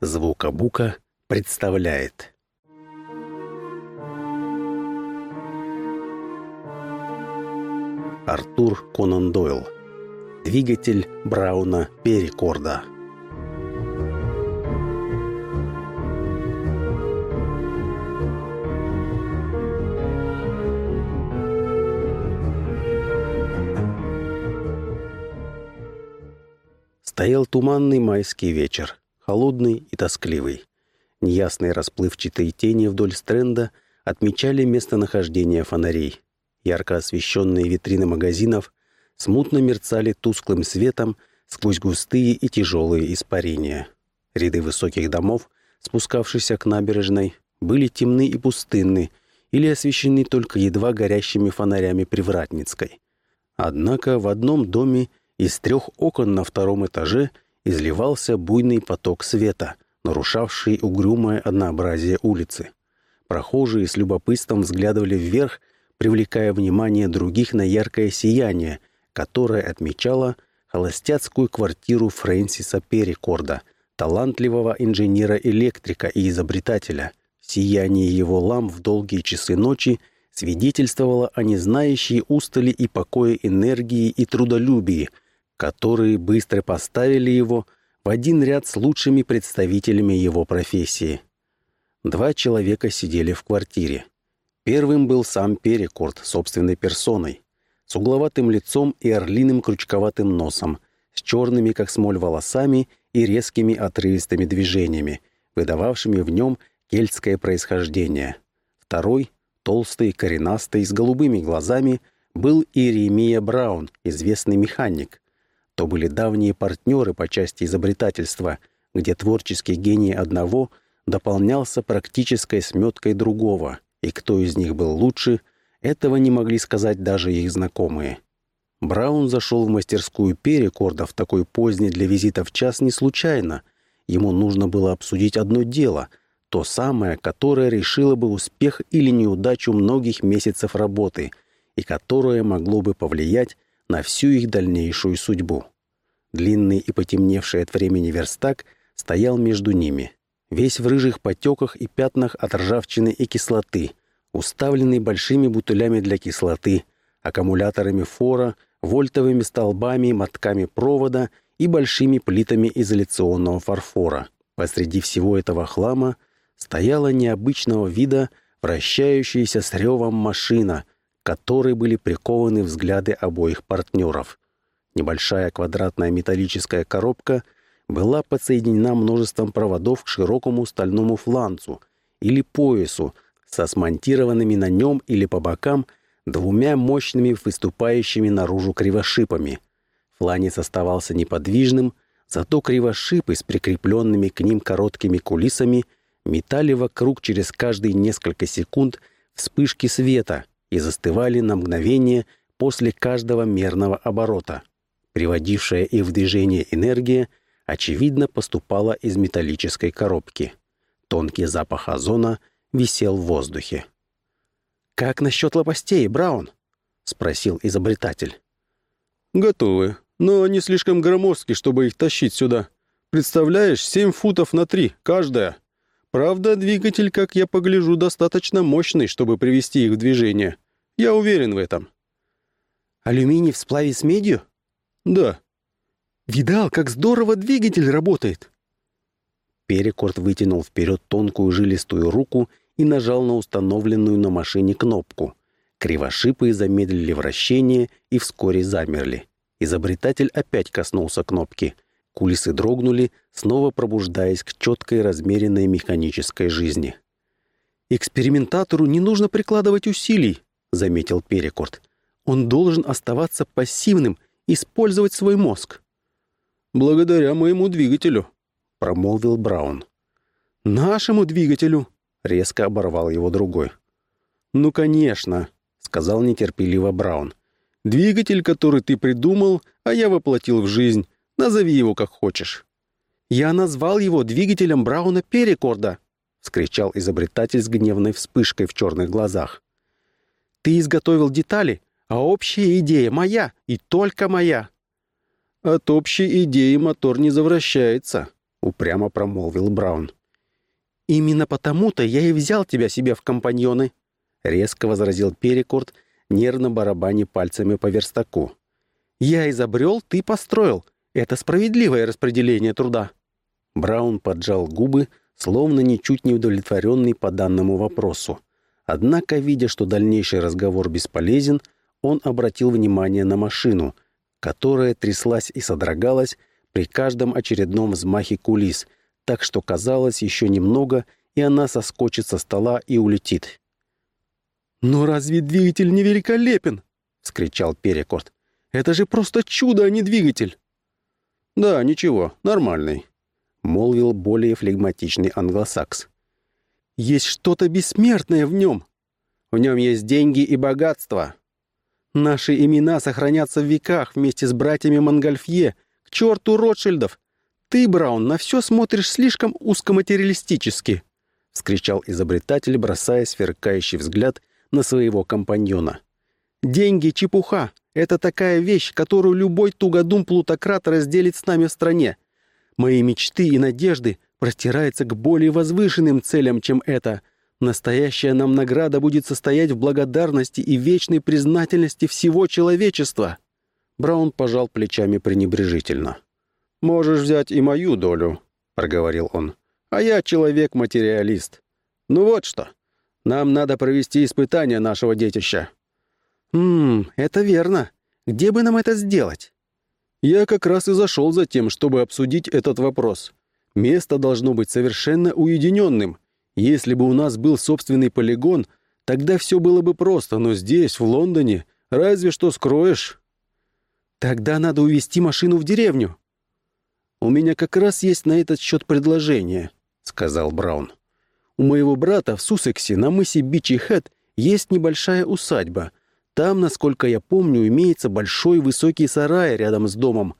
Звукобука представляет. Артур Конан Дойл. Двигатель Брауна Перекорда. Стоял туманный майский вечер холодный и тоскливый. Неясные расплывчатые тени вдоль стренда отмечали местонахождение фонарей. Ярко освещенные витрины магазинов смутно мерцали тусклым светом сквозь густые и тяжелые испарения. Ряды высоких домов, спускавшихся к набережной, были темны и пустынны или освещены только едва горящими фонарями Привратницкой. Однако в одном доме из трех окон на втором этаже – изливался буйный поток света, нарушавший угрюмое однообразие улицы. Прохожие с любопытством взглядывали вверх, привлекая внимание других на яркое сияние, которое отмечало холостяцкую квартиру Фрэнсиса Перекорда, талантливого инженера-электрика и изобретателя. Сияние его ламп в долгие часы ночи свидетельствовало о незнающей устали и покое энергии и трудолюбии – которые быстро поставили его в один ряд с лучшими представителями его профессии. Два человека сидели в квартире. Первым был сам Перекорд собственной персоной, с угловатым лицом и орлиным крючковатым носом, с черными, как смоль, волосами и резкими отрывистыми движениями, выдававшими в нем кельтское происхождение. Второй, толстый, коренастый, с голубыми глазами, был Иеремия Браун, известный механик, то были давние партнеры по части изобретательства, где творческий гений одного дополнялся практической сметкой другого, и кто из них был лучше, этого не могли сказать даже их знакомые. Браун зашел в мастерскую Перекорда в такой поздний для визита в час не случайно. Ему нужно было обсудить одно дело, то самое, которое решило бы успех или неудачу многих месяцев работы и которое могло бы повлиять на всю их дальнейшую судьбу. Длинный и потемневший от времени верстак стоял между ними, весь в рыжих потеках и пятнах от ржавчины и кислоты, уставленный большими бутылями для кислоты, аккумуляторами фора, вольтовыми столбами, мотками провода и большими плитами изоляционного фарфора. Посреди всего этого хлама стояла необычного вида вращающаяся с ревом машина, которой были прикованы взгляды обоих партнеров. Небольшая квадратная металлическая коробка была подсоединена множеством проводов к широкому стальному фланцу или поясу со смонтированными на нем или по бокам двумя мощными выступающими наружу кривошипами. Фланец оставался неподвижным, зато кривошипы с прикрепленными к ним короткими кулисами метали вокруг через каждые несколько секунд вспышки света и застывали на мгновение после каждого мерного оборота. Приводившая их в движение энергия, очевидно, поступала из металлической коробки. Тонкий запах озона висел в воздухе. «Как насчет лопастей, Браун?» — спросил изобретатель. «Готовы, но они слишком громоздки, чтобы их тащить сюда. Представляешь, семь футов на три, каждая. Правда, двигатель, как я погляжу, достаточно мощный, чтобы привести их в движение. Я уверен в этом». «Алюминий в сплаве с медью?» «Да». «Видал, как здорово двигатель работает?» Перекорд вытянул вперед тонкую жилистую руку и нажал на установленную на машине кнопку. Кривошипы замедлили вращение и вскоре замерли. Изобретатель опять коснулся кнопки. Кулисы дрогнули, снова пробуждаясь к четкой размеренной механической жизни. «Экспериментатору не нужно прикладывать усилий», — заметил Перекорд. «Он должен оставаться пассивным использовать свой мозг. «Благодаря моему двигателю», — промолвил Браун. «Нашему двигателю», — резко оборвал его другой. «Ну, конечно», — сказал нетерпеливо Браун. «Двигатель, который ты придумал, а я воплотил в жизнь. Назови его как хочешь». «Я назвал его двигателем Брауна Перекорда», — вскричал изобретатель с гневной вспышкой в черных глазах. «Ты изготовил детали, а общая идея моя и только моя». «От общей идеи мотор не завращается», — упрямо промолвил Браун. «Именно потому-то я и взял тебя себе в компаньоны», — резко возразил Перекорт, нервно барабаня пальцами по верстаку. «Я изобрел, ты построил. Это справедливое распределение труда». Браун поджал губы, словно ничуть не удовлетворенный по данному вопросу. Однако, видя, что дальнейший разговор бесполезен, он обратил внимание на машину, которая тряслась и содрогалась при каждом очередном взмахе кулис, так что казалось еще немного, и она соскочит со стола и улетит. «Но разве двигатель не великолепен?» — вскричал Перекорт. «Это же просто чудо, а не двигатель!» «Да, ничего, нормальный», — молвил более флегматичный англосакс. Есть что-то бессмертное в нем. В нем есть деньги и богатство. Наши имена сохранятся в веках вместе с братьями Монгольфье. К черту Ротшильдов! Ты, Браун, на все смотришь слишком узкоматериалистически!» — вскричал изобретатель, бросая сверкающий взгляд на своего компаньона. «Деньги — чепуха. Это такая вещь, которую любой тугодум-плутократ разделит с нами в стране. Мои мечты и надежды простирается к более возвышенным целям, чем это. Настоящая нам награда будет состоять в благодарности и вечной признательности всего человечества». Браун пожал плечами пренебрежительно. «Можешь взять и мою долю», — проговорил он. «А я человек-материалист. Ну вот что. Нам надо провести испытание нашего детища». «Ммм, это верно. Где бы нам это сделать?» «Я как раз и зашел за тем, чтобы обсудить этот вопрос. Место должно быть совершенно уединенным. Если бы у нас был собственный полигон, тогда все было бы просто, но здесь, в Лондоне, разве что скроешь. Тогда надо увезти машину в деревню. У меня как раз есть на этот счет предложение, сказал Браун. У моего брата в Суссексе на мысе Бичи Хэт есть небольшая усадьба. Там, насколько я помню, имеется большой высокий сарай рядом с домом.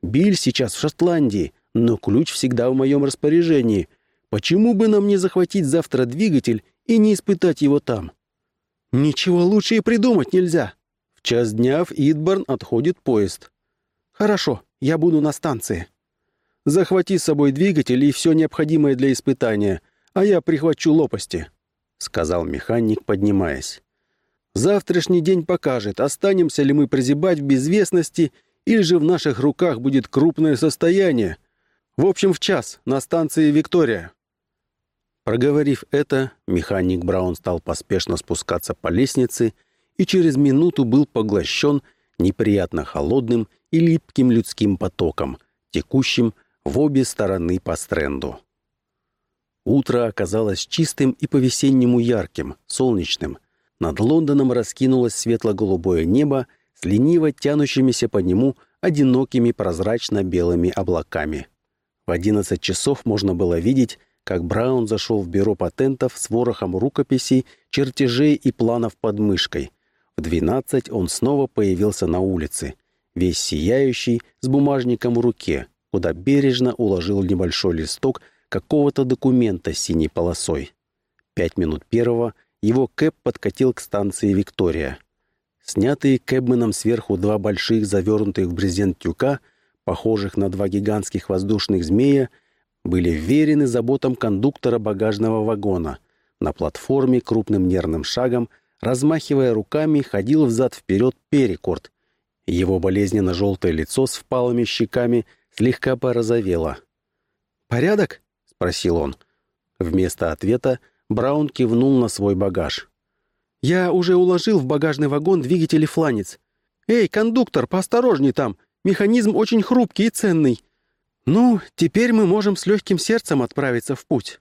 Биль сейчас в Шотландии, но ключ всегда в моем распоряжении. Почему бы нам не захватить завтра двигатель и не испытать его там? Ничего лучше и придумать нельзя. В час дня в Идборн отходит поезд. Хорошо, я буду на станции. Захвати с собой двигатель и все необходимое для испытания, а я прихвачу лопасти, — сказал механик, поднимаясь. Завтрашний день покажет, останемся ли мы прозябать в безвестности или же в наших руках будет крупное состояние, в общем, в час, на станции «Виктория». Проговорив это, механик Браун стал поспешно спускаться по лестнице и через минуту был поглощен неприятно холодным и липким людским потоком, текущим в обе стороны по стренду. Утро оказалось чистым и по-весеннему ярким, солнечным. Над Лондоном раскинулось светло-голубое небо с лениво тянущимися по нему одинокими прозрачно-белыми облаками. В 11 часов можно было видеть, как Браун зашел в бюро патентов с ворохом рукописей, чертежей и планов под мышкой. В 12 он снова появился на улице, весь сияющий, с бумажником в руке, куда бережно уложил небольшой листок какого-то документа с синей полосой. Пять минут первого его кэп подкатил к станции «Виктория». Снятые кэбменом сверху два больших завернутых в брезент тюка – похожих на два гигантских воздушных змея, были вверены заботам кондуктора багажного вагона. На платформе крупным нервным шагом, размахивая руками, ходил взад-вперед перекорд. Его болезненно-желтое лицо с впалыми щеками слегка порозовело. «Порядок?» — спросил он. Вместо ответа Браун кивнул на свой багаж. «Я уже уложил в багажный вагон двигатель и фланец. Эй, кондуктор, поосторожней там! Механизм очень хрупкий и ценный. Ну, теперь мы можем с легким сердцем отправиться в путь».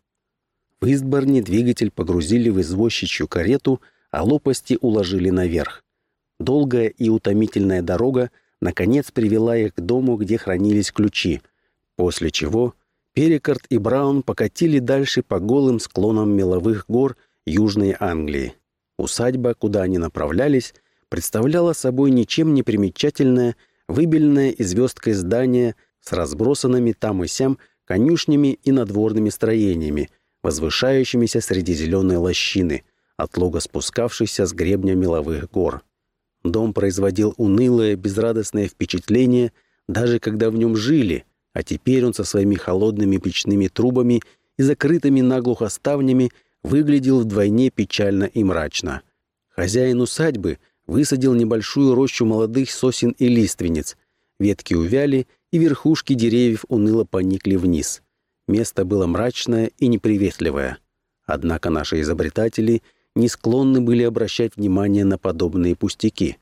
В Истборне двигатель погрузили в извозчичью карету, а лопасти уложили наверх. Долгая и утомительная дорога наконец привела их к дому, где хранились ключи, после чего Перекарт и Браун покатили дальше по голым склонам меловых гор Южной Англии. Усадьба, куда они направлялись, представляла собой ничем не примечательное выбеленное и звездкой здание с разбросанными там и сям конюшнями и надворными строениями, возвышающимися среди зеленой лощины, отлого спускавшейся с гребня меловых гор. Дом производил унылое, безрадостное впечатление, даже когда в нем жили, А теперь он со своими холодными печными трубами и закрытыми наглухо ставнями выглядел вдвойне печально и мрачно. Хозяин усадьбы высадил небольшую рощу молодых сосен и лиственниц. Ветки увяли, и верхушки деревьев уныло поникли вниз. Место было мрачное и неприветливое. Однако наши изобретатели не склонны были обращать внимание на подобные пустяки.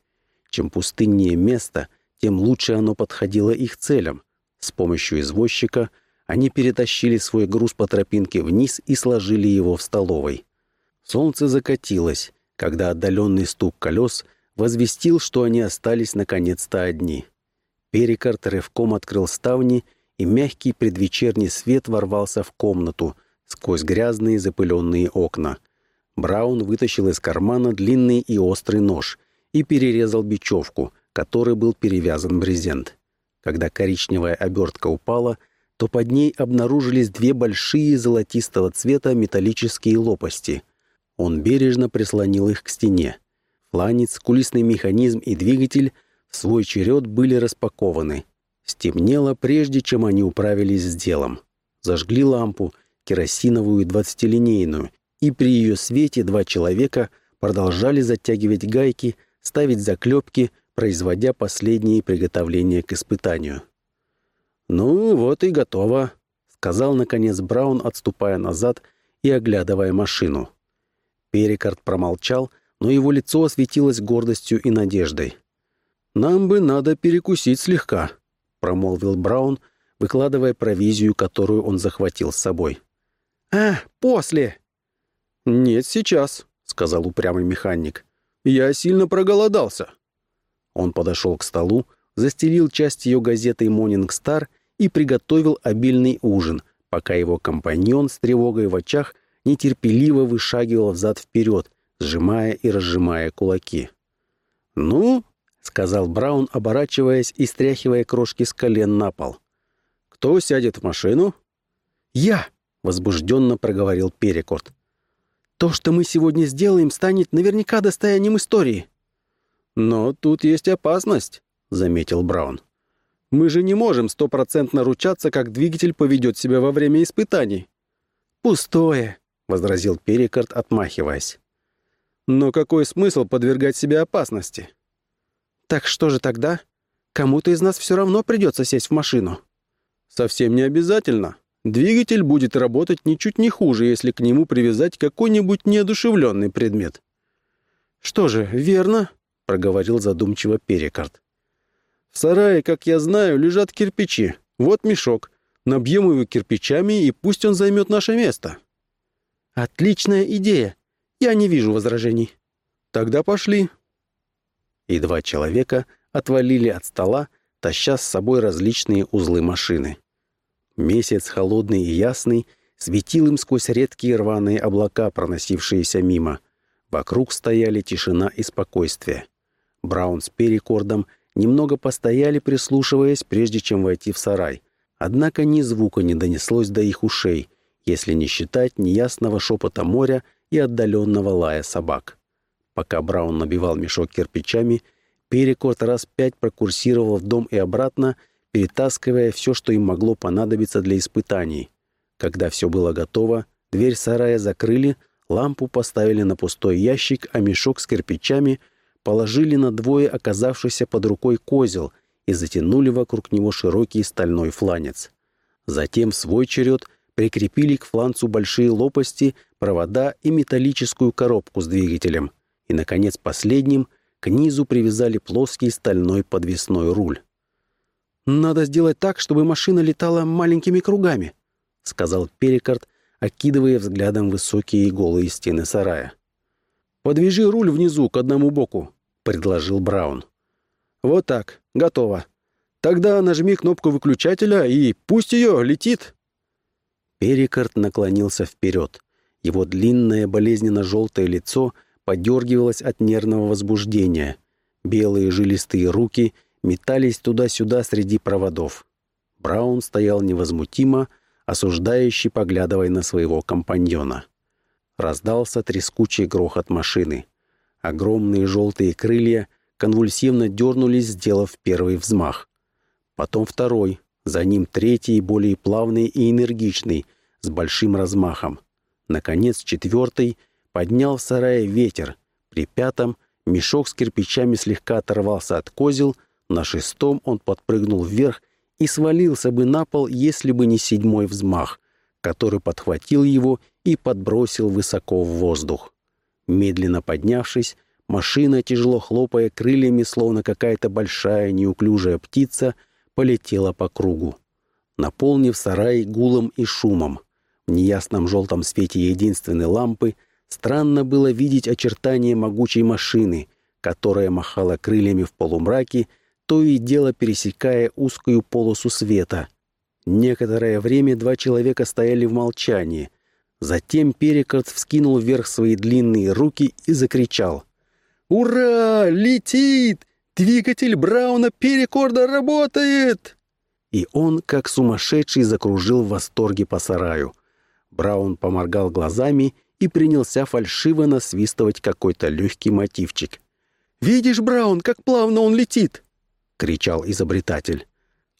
Чем пустыннее место, тем лучше оно подходило их целям. С помощью извозчика они перетащили свой груз по тропинке вниз и сложили его в столовой. Солнце закатилось, когда отдаленный стук колес возвестил, что они остались наконец-то одни. Перикард рывком открыл ставни, и мягкий предвечерний свет ворвался в комнату сквозь грязные запыленные окна. Браун вытащил из кармана длинный и острый нож и перерезал бечевку, которой был перевязан брезент. Когда коричневая обертка упала, то под ней обнаружились две большие золотистого цвета металлические лопасти. Он бережно прислонил их к стене. Фланец, кулисный механизм и двигатель в свой черед были распакованы. Стемнело, прежде чем они управились с делом. Зажгли лампу, керосиновую двадцатилинейную, и при ее свете два человека продолжали затягивать гайки, ставить заклепки, производя последние приготовления к испытанию. «Ну, вот и готово», — сказал, наконец, Браун, отступая назад и оглядывая машину. Перикард промолчал, но его лицо осветилось гордостью и надеждой. «Нам бы надо перекусить слегка», — промолвил Браун, выкладывая провизию, которую он захватил с собой. «А, после!» «Нет, сейчас», — сказал упрямый механик. «Я сильно проголодался». Он подошел к столу, застелил часть ее газеты «Монинг Стар» и приготовил обильный ужин, пока его компаньон с тревогой в очах нетерпеливо вышагивал взад-вперед, сжимая и разжимая кулаки. «Ну», — сказал Браун, оборачиваясь и стряхивая крошки с колен на пол. «Кто сядет в машину?» «Я!» — возбужденно проговорил Перекорт. «То, что мы сегодня сделаем, станет наверняка достоянием истории». «Но тут есть опасность», — заметил Браун. Мы же не можем стопроцентно ручаться, как двигатель поведет себя во время испытаний». «Пустое», — возразил Перикард, отмахиваясь. «Но какой смысл подвергать себя опасности?» «Так что же тогда? Кому-то из нас все равно придется сесть в машину». «Совсем не обязательно. Двигатель будет работать ничуть не хуже, если к нему привязать какой-нибудь неодушевленный предмет». «Что же, верно», — проговорил задумчиво Перикард. В сарае, как я знаю, лежат кирпичи. Вот мешок. Набьем его кирпичами, и пусть он займет наше место». «Отличная идея. Я не вижу возражений». «Тогда пошли». И два человека отвалили от стола, таща с собой различные узлы машины. Месяц холодный и ясный светил им сквозь редкие рваные облака, проносившиеся мимо. Вокруг стояли тишина и спокойствие. Браун с перекордом Немного постояли, прислушиваясь, прежде чем войти в сарай. Однако ни звука не донеслось до их ушей, если не считать неясного шепота моря и отдаленного лая собак. Пока Браун набивал мешок кирпичами, Перекот раз пять прокурсировал в дом и обратно, перетаскивая все, что им могло понадобиться для испытаний. Когда все было готово, дверь сарая закрыли, лампу поставили на пустой ящик, а мешок с кирпичами — положили на двое оказавшийся под рукой козел и затянули вокруг него широкий стальной фланец. Затем свой черед прикрепили к фланцу большие лопасти, провода и металлическую коробку с двигателем. И, наконец, последним к низу привязали плоский стальной подвесной руль. «Надо сделать так, чтобы машина летала маленькими кругами», — сказал Перикард, окидывая взглядом высокие и голые стены сарая. «Подвяжи руль внизу к одному боку», — предложил Браун. «Вот так, готово. Тогда нажми кнопку выключателя и пусть ее летит». Перикард наклонился вперед. Его длинное болезненно-желтое лицо подергивалось от нервного возбуждения. Белые жилистые руки метались туда-сюда среди проводов. Браун стоял невозмутимо, осуждающий, поглядывая на своего компаньона. Раздался трескучий грохот машины. Огромные желтые крылья конвульсивно дернулись, сделав первый взмах. Потом второй, За ним третий, более плавный и энергичный, с большим размахом. Наконец, четвертый поднял в сарае ветер. При пятом мешок с кирпичами слегка оторвался от козел, на шестом он подпрыгнул вверх и свалился бы на пол, если бы не седьмой взмах, который подхватил его и подбросил высоко в воздух. Медленно поднявшись, машина, тяжело хлопая крыльями, словно какая-то большая неуклюжая птица, полетела по кругу, наполнив сарай гулом и шумом. В неясном желтом свете единственной лампы странно было видеть очертания могучей машины, которая махала крыльями в полумраке, то и дело пересекая узкую полосу света. Некоторое время два человека стояли в молчании. Затем Перекарт вскинул вверх свои длинные руки и закричал. «Ура! Летит! Двигатель Брауна Перекорда работает!» И он, как сумасшедший, закружил в восторге по сараю. Браун поморгал глазами и принялся фальшиво насвистывать какой-то легкий мотивчик. «Видишь, Браун, как плавно он летит!» — кричал изобретатель.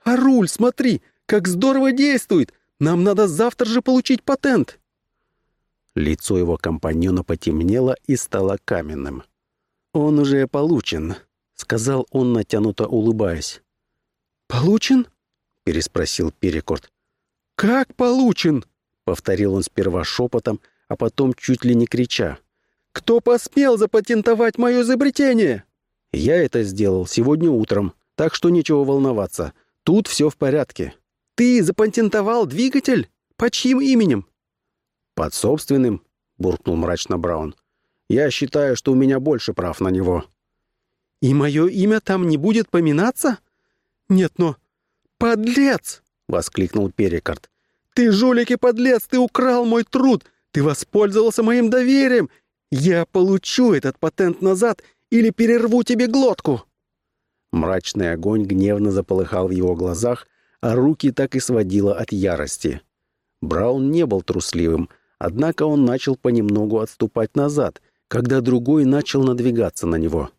«А руль, смотри, как здорово действует! Нам надо завтра же получить патент!» Лицо его компаньона потемнело и стало каменным. «Он уже получен», — сказал он, натянуто улыбаясь. «Получен?» — переспросил Перекорд. «Как получен?» — повторил он сперва шепотом, а потом чуть ли не крича. «Кто посмел запатентовать мое изобретение?» «Я это сделал сегодня утром, так что нечего волноваться. Тут все в порядке». «Ты запатентовал двигатель? Под чьим именем?» «Под собственным», — буркнул мрачно Браун. «Я считаю, что у меня больше прав на него». «И мое имя там не будет поминаться?» «Нет, но...» «Подлец!» — воскликнул Перекарт. «Ты, жулик и подлец, ты украл мой труд! Ты воспользовался моим доверием! Я получу этот патент назад или перерву тебе глотку!» Мрачный огонь гневно заполыхал в его глазах, а руки так и сводило от ярости. Браун не был трусливым, однако он начал понемногу отступать назад, когда другой начал надвигаться на него.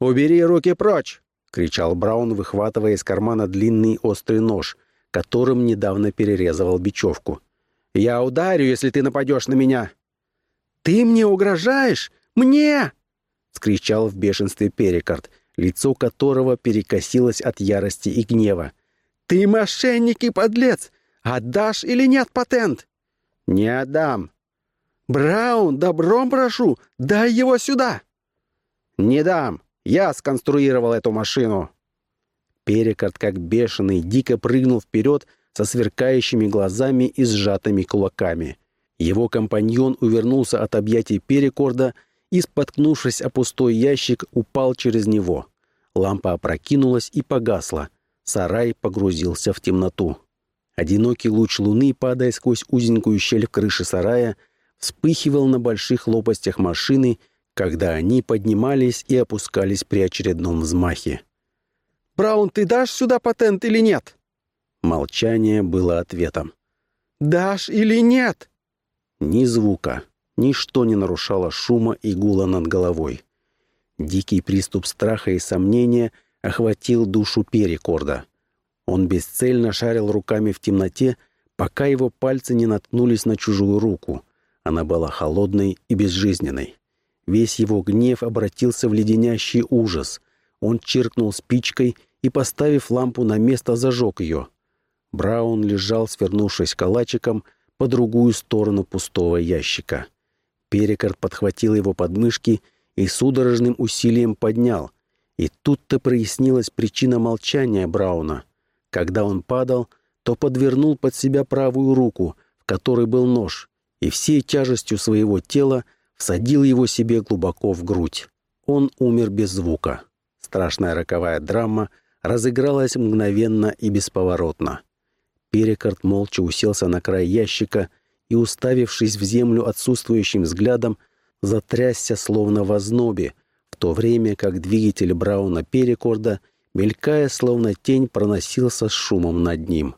«Убери руки прочь!» — кричал Браун, выхватывая из кармана длинный острый нож, которым недавно перерезывал бечевку. «Я ударю, если ты нападешь на меня!» «Ты мне угрожаешь? Мне!» — скричал в бешенстве Перекарт, лицо которого перекосилось от ярости и гнева. «Ты мошенник и подлец! Отдашь или нет патент?» «Не отдам». «Браун, добром прошу, дай его сюда!» «Не дам. Я сконструировал эту машину». Перекарт, как бешеный, дико прыгнул вперед со сверкающими глазами и сжатыми кулаками. Его компаньон увернулся от объятий Перекорда и, споткнувшись о пустой ящик, упал через него. Лампа опрокинулась и погасла. Сарай погрузился в темноту. Одинокий луч луны, падая сквозь узенькую щель в крыше сарая, вспыхивал на больших лопастях машины, когда они поднимались и опускались при очередном взмахе. «Браун, ты дашь сюда патент или нет?» Молчание было ответом. «Дашь или нет?» Ни звука, ничто не нарушало шума и гула над головой. Дикий приступ страха и сомнения — охватил душу Перекорда. Он бесцельно шарил руками в темноте, пока его пальцы не наткнулись на чужую руку. Она была холодной и безжизненной. Весь его гнев обратился в леденящий ужас. Он чиркнул спичкой и, поставив лампу на место, зажег ее. Браун лежал, свернувшись калачиком, по другую сторону пустого ящика. Перекард подхватил его подмышки и судорожным усилием поднял, и тут-то прояснилась причина молчания Брауна. Когда он падал, то подвернул под себя правую руку, в которой был нож, и всей тяжестью своего тела всадил его себе глубоко в грудь. Он умер без звука. Страшная роковая драма разыгралась мгновенно и бесповоротно. Перекарт молча уселся на край ящика и, уставившись в землю отсутствующим взглядом, затрясся словно в ознобе, в то время как двигатель Брауна Перекорда, мелькая словно тень, проносился с шумом над ним.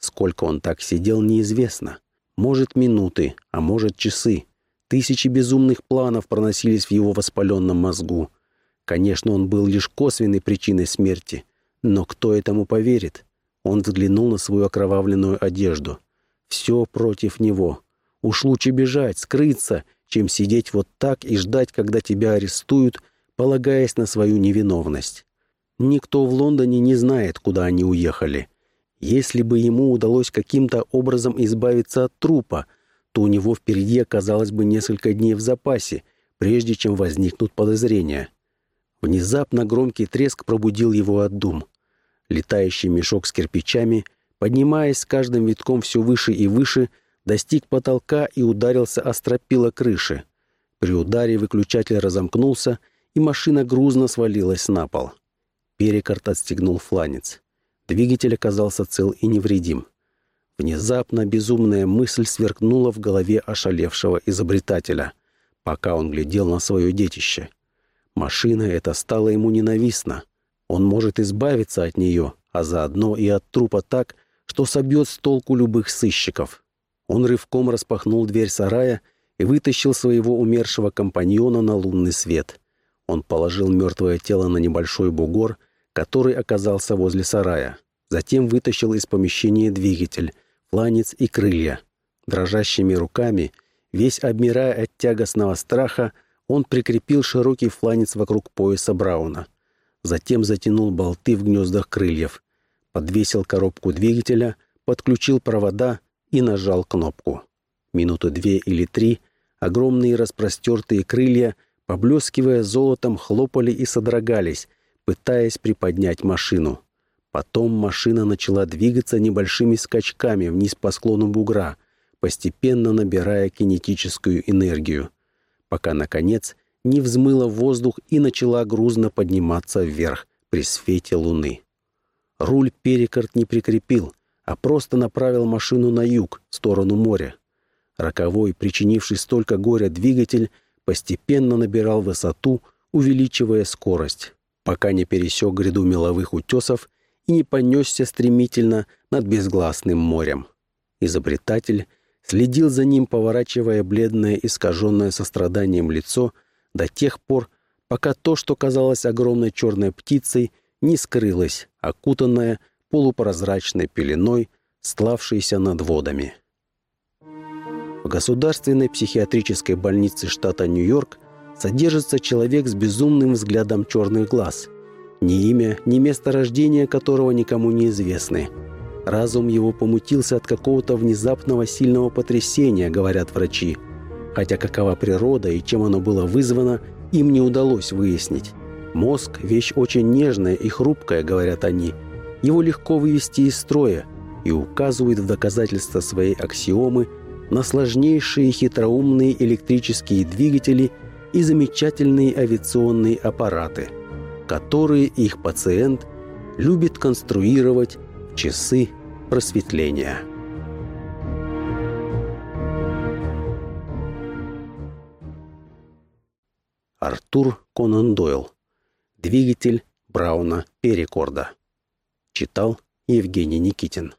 Сколько он так сидел, неизвестно. Может, минуты, а может, часы. Тысячи безумных планов проносились в его воспаленном мозгу. Конечно, он был лишь косвенной причиной смерти. Но кто этому поверит? Он взглянул на свою окровавленную одежду. Все против него. Уж лучше бежать, скрыться, чем сидеть вот так и ждать, когда тебя арестуют, полагаясь на свою невиновность. Никто в Лондоне не знает, куда они уехали. Если бы ему удалось каким-то образом избавиться от трупа, то у него впереди оказалось бы несколько дней в запасе, прежде чем возникнут подозрения. Внезапно громкий треск пробудил его от дум. Летающий мешок с кирпичами, поднимаясь с каждым витком все выше и выше, достиг потолка и ударился о стропила крыши. При ударе выключатель разомкнулся, и машина грузно свалилась на пол. Перекорт отстегнул фланец. Двигатель оказался цел и невредим. Внезапно безумная мысль сверкнула в голове ошалевшего изобретателя, пока он глядел на свое детище. Машина эта стала ему ненавистна. Он может избавиться от нее, а заодно и от трупа так, что собьет с толку любых сыщиков. Он рывком распахнул дверь сарая и вытащил своего умершего компаньона на лунный свет. Он положил мертвое тело на небольшой бугор, который оказался возле сарая. Затем вытащил из помещения двигатель, фланец и крылья. Дрожащими руками, весь обмирая от тягостного страха, он прикрепил широкий фланец вокруг пояса Брауна. Затем затянул болты в гнездах крыльев, подвесил коробку двигателя, подключил провода и нажал кнопку. Минуты две или три огромные распростертые крылья, поблескивая золотом, хлопали и содрогались, пытаясь приподнять машину. Потом машина начала двигаться небольшими скачками вниз по склону бугра, постепенно набирая кинетическую энергию, пока, наконец, не взмыла воздух и начала грузно подниматься вверх при свете луны. Руль Перекарт не прикрепил, а просто направил машину на юг, в сторону моря. Роковой, причинивший столько горя двигатель, постепенно набирал высоту, увеличивая скорость, пока не пересек гряду меловых утесов и не понесся стремительно над безгласным морем. Изобретатель следил за ним, поворачивая бледное, искаженное состраданием лицо до тех пор, пока то, что казалось огромной черной птицей, не скрылось, окутанное полупрозрачной пеленой, стлавшейся над водами. В государственной психиатрической больнице штата Нью-Йорк содержится человек с безумным взглядом черных глаз, ни имя, ни место рождения которого никому не известны. Разум его помутился от какого-то внезапного сильного потрясения, говорят врачи. Хотя какова природа и чем оно было вызвано, им не удалось выяснить. Мозг – вещь очень нежная и хрупкая, говорят они – его легко вывести из строя и указывает в доказательство своей аксиомы на сложнейшие хитроумные электрические двигатели и замечательные авиационные аппараты, которые их пациент любит конструировать в часы просветления. Артур Конан Дойл. Двигатель Брауна Перекорда. Читал Евгений Никитин.